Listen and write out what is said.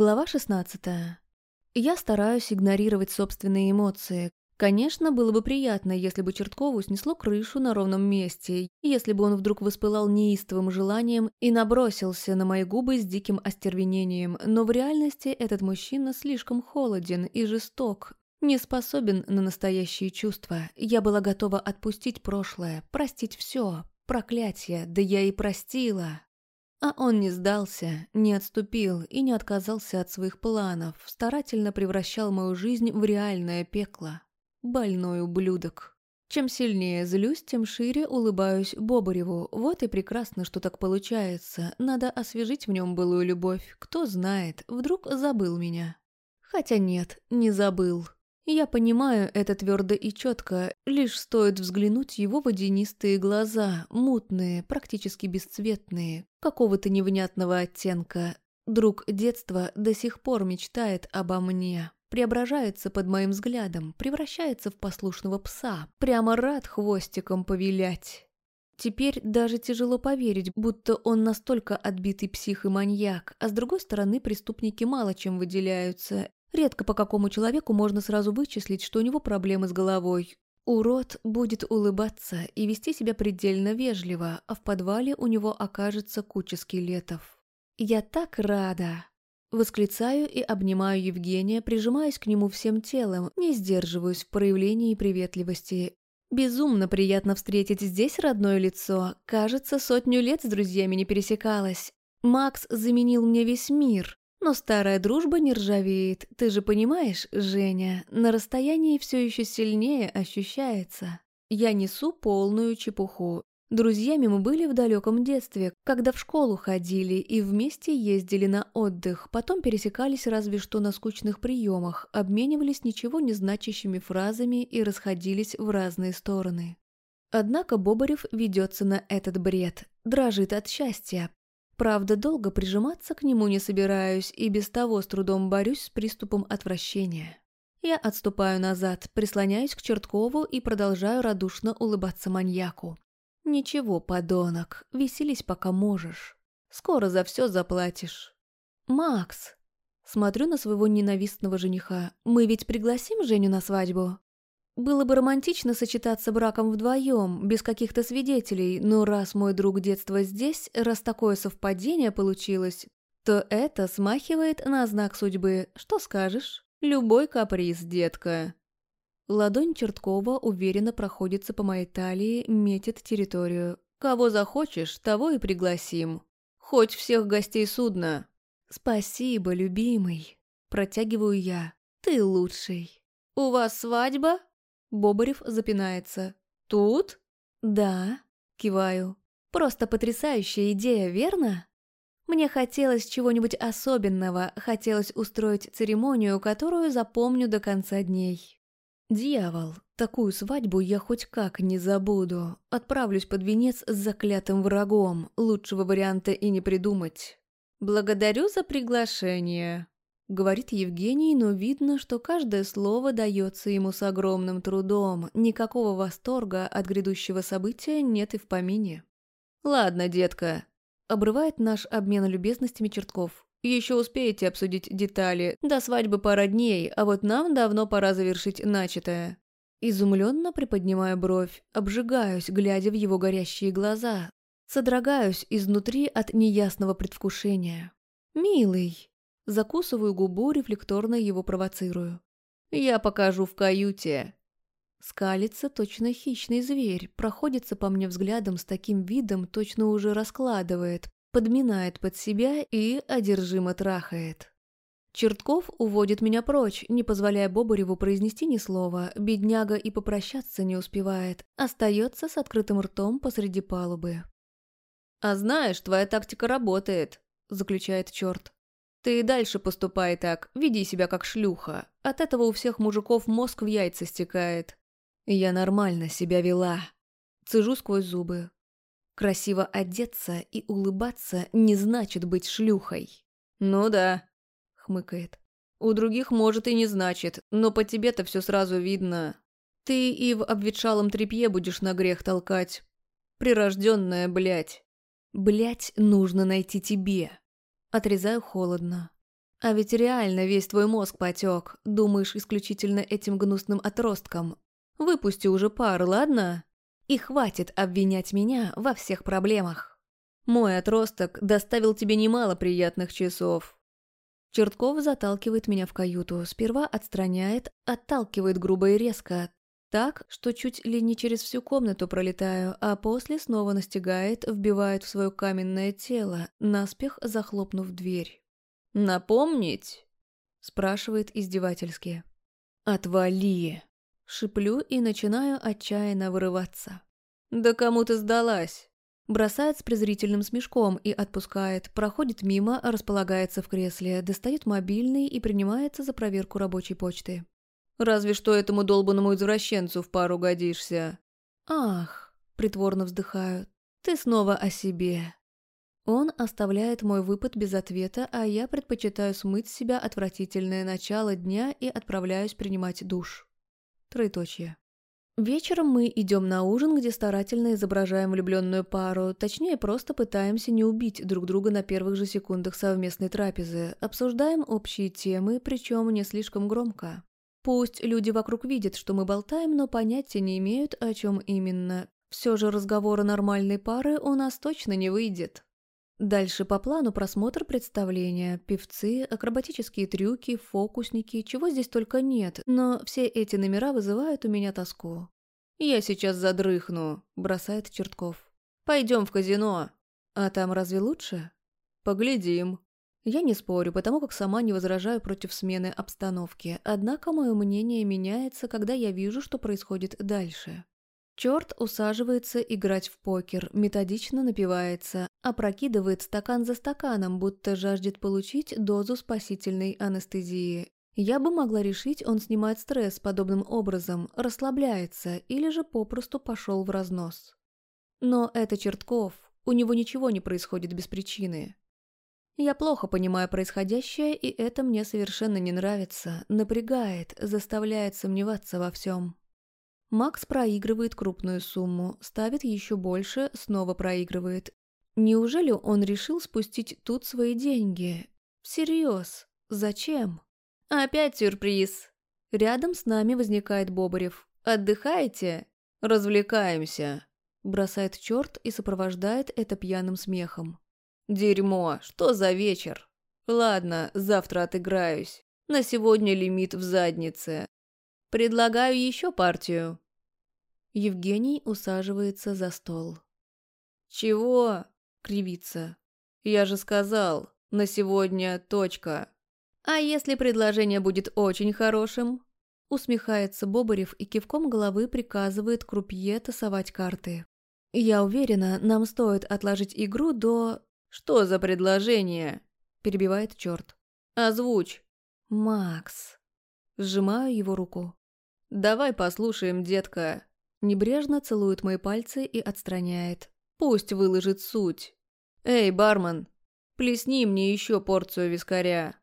Глава 16. Я стараюсь игнорировать собственные эмоции. Конечно, было бы приятно, если бы Черткову снесло крышу на ровном месте, если бы он вдруг воспылал неистовым желанием и набросился на мои губы с диким остервенением, но в реальности этот мужчина слишком холоден и жесток, не способен на настоящие чувства. Я была готова отпустить прошлое, простить все, проклятие, да я и простила. А он не сдался, не отступил и не отказался от своих планов, старательно превращал мою жизнь в реальное пекло. Больной ублюдок. Чем сильнее злюсь, тем шире улыбаюсь Бобареву. Вот и прекрасно, что так получается. Надо освежить в нем былую любовь. Кто знает, вдруг забыл меня. Хотя нет, не забыл. Я понимаю это твердо и четко, лишь стоит взглянуть его водянистые глаза, мутные, практически бесцветные, какого-то невнятного оттенка. Друг детства до сих пор мечтает обо мне, преображается под моим взглядом, превращается в послушного пса, прямо рад хвостиком повилять. Теперь даже тяжело поверить, будто он настолько отбитый псих и маньяк, а с другой стороны преступники мало чем выделяются, Редко по какому человеку можно сразу вычислить, что у него проблемы с головой. Урод будет улыбаться и вести себя предельно вежливо, а в подвале у него окажется куча скелетов. «Я так рада!» Восклицаю и обнимаю Евгения, прижимаясь к нему всем телом, не сдерживаюсь в проявлении приветливости. Безумно приятно встретить здесь родное лицо. Кажется, сотню лет с друзьями не пересекалась. Макс заменил мне весь мир. Но старая дружба не ржавеет, ты же понимаешь, Женя, на расстоянии все еще сильнее ощущается. Я несу полную чепуху. Друзьями мы были в далеком детстве, когда в школу ходили и вместе ездили на отдых, потом пересекались разве что на скучных приемах, обменивались ничего не значащими фразами и расходились в разные стороны. Однако Бобарев ведется на этот бред, дрожит от счастья, Правда, долго прижиматься к нему не собираюсь и без того с трудом борюсь с приступом отвращения. Я отступаю назад, прислоняюсь к Черткову и продолжаю радушно улыбаться маньяку. «Ничего, подонок, веселись пока можешь. Скоро за все заплатишь». «Макс!» Смотрю на своего ненавистного жениха. «Мы ведь пригласим Женю на свадьбу?» Было бы романтично сочетаться браком вдвоем, без каких-то свидетелей, но раз мой друг детства здесь, раз такое совпадение получилось, то это смахивает на знак судьбы. Что скажешь? Любой каприз, детка. Ладонь Черткова уверенно проходится по моей талии, метит территорию. Кого захочешь, того и пригласим. Хоть всех гостей судна. Спасибо, любимый. Протягиваю я. Ты лучший. У вас свадьба? Бобарев запинается. «Тут?» «Да», — киваю. «Просто потрясающая идея, верно?» Мне хотелось чего-нибудь особенного, хотелось устроить церемонию, которую запомню до конца дней. Дьявол, такую свадьбу я хоть как не забуду. Отправлюсь под венец с заклятым врагом, лучшего варианта и не придумать. Благодарю за приглашение. Говорит Евгений, но видно, что каждое слово дается ему с огромным трудом. Никакого восторга от грядущего события нет и в помине. «Ладно, детка», — обрывает наш обмен любезностями Чертков. «Еще успеете обсудить детали. До свадьбы пара дней, а вот нам давно пора завершить начатое». Изумленно приподнимаю бровь, обжигаюсь, глядя в его горящие глаза. Содрогаюсь изнутри от неясного предвкушения. «Милый», Закусываю губу, рефлекторно его провоцирую. «Я покажу в каюте». Скалится точно хищный зверь, проходится по мне взглядом с таким видом, точно уже раскладывает, подминает под себя и одержимо трахает. Чертков уводит меня прочь, не позволяя Бобареву произнести ни слова, бедняга и попрощаться не успевает, остается с открытым ртом посреди палубы. «А знаешь, твоя тактика работает», – заключает черт. Ты и дальше поступай так, веди себя как шлюха. От этого у всех мужиков мозг в яйца стекает. Я нормально себя вела. Цежу сквозь зубы. Красиво одеться и улыбаться не значит быть шлюхой. Ну да, хмыкает. У других, может, и не значит, но по тебе-то все сразу видно. Ты и в обветшалом тряпье будешь на грех толкать. Прирожденная, блядь. Блядь, нужно найти тебе. Отрезаю холодно. А ведь реально весь твой мозг потек, думаешь исключительно этим гнусным отростком. Выпусти уже пар, ладно? И хватит обвинять меня во всех проблемах. Мой отросток доставил тебе немало приятных часов. Чертков заталкивает меня в каюту, сперва отстраняет, отталкивает грубо и резко, так, что чуть ли не через всю комнату пролетаю, а после снова настигает, вбивает в свое каменное тело, наспех захлопнув дверь. «Напомнить?» – спрашивает издевательски. «Отвали!» – шиплю и начинаю отчаянно вырываться. «Да кому ты сдалась?» Бросает с презрительным смешком и отпускает, проходит мимо, располагается в кресле, достает мобильный и принимается за проверку рабочей почты. «Разве что этому долбанному извращенцу в пару годишься». «Ах», – притворно вздыхаю, – «ты снова о себе». Он оставляет мой выпад без ответа, а я предпочитаю смыть с себя отвратительное начало дня и отправляюсь принимать душ. Троеточие. Вечером мы идем на ужин, где старательно изображаем влюбленную пару, точнее, просто пытаемся не убить друг друга на первых же секундах совместной трапезы, обсуждаем общие темы, причем не слишком громко. Пусть люди вокруг видят, что мы болтаем, но понятия не имеют, о чем именно. Все же разговора нормальной пары у нас точно не выйдет. Дальше по плану просмотр представления, певцы, акробатические трюки, фокусники, чего здесь только нет, но все эти номера вызывают у меня тоску. «Я сейчас задрыхну», – бросает Чертков. «Пойдем в казино». «А там разве лучше?» «Поглядим». Я не спорю, потому как сама не возражаю против смены обстановки, однако мое мнение меняется, когда я вижу, что происходит дальше. Черт усаживается играть в покер, методично напивается, опрокидывает стакан за стаканом, будто жаждет получить дозу спасительной анестезии. Я бы могла решить, он снимает стресс подобным образом, расслабляется или же попросту пошел в разнос. Но это Чертков, у него ничего не происходит без причины. Я плохо понимаю происходящее, и это мне совершенно не нравится, напрягает, заставляет сомневаться во всем. Макс проигрывает крупную сумму, ставит еще больше, снова проигрывает. Неужели он решил спустить тут свои деньги? Всерьез? Зачем? Опять сюрприз. Рядом с нами возникает Бобарев. Отдыхаете? Развлекаемся. Бросает черт и сопровождает это пьяным смехом. Дерьмо, что за вечер? Ладно, завтра отыграюсь. На сегодня лимит в заднице. Предлагаю еще партию». Евгений усаживается за стол. «Чего?» — кривится. «Я же сказал, на сегодня точка». «А если предложение будет очень хорошим?» Усмехается Бобарев и кивком головы приказывает крупье тасовать карты. «Я уверена, нам стоит отложить игру до...» «Что за предложение?» – перебивает черт. «Озвучь». «Макс». Сжимаю его руку. «Давай послушаем, детка». Небрежно целует мои пальцы и отстраняет. Пусть выложит суть. «Эй, бармен, плесни мне еще порцию вискаря».